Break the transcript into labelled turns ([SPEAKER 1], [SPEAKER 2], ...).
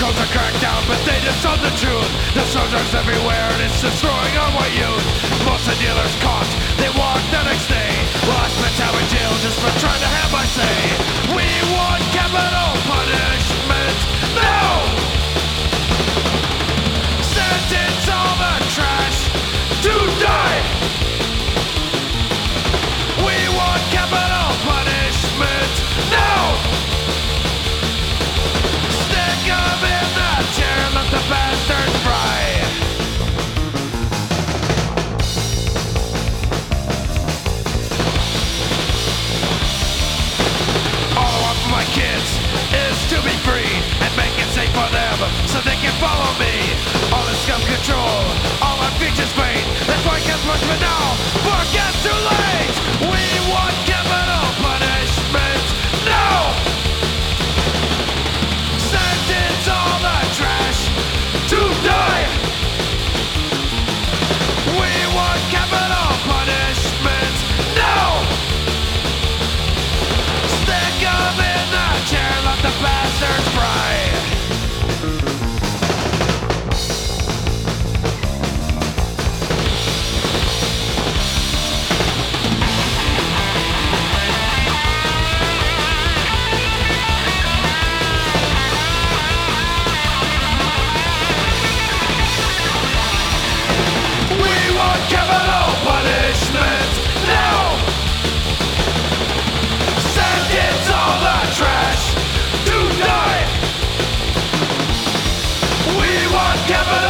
[SPEAKER 1] supposed to crack down, but they just told the truth. The soldiers everywhere, and it's destroying our white youth. Most of the dealers caught, they walk the next day. bastards from capital.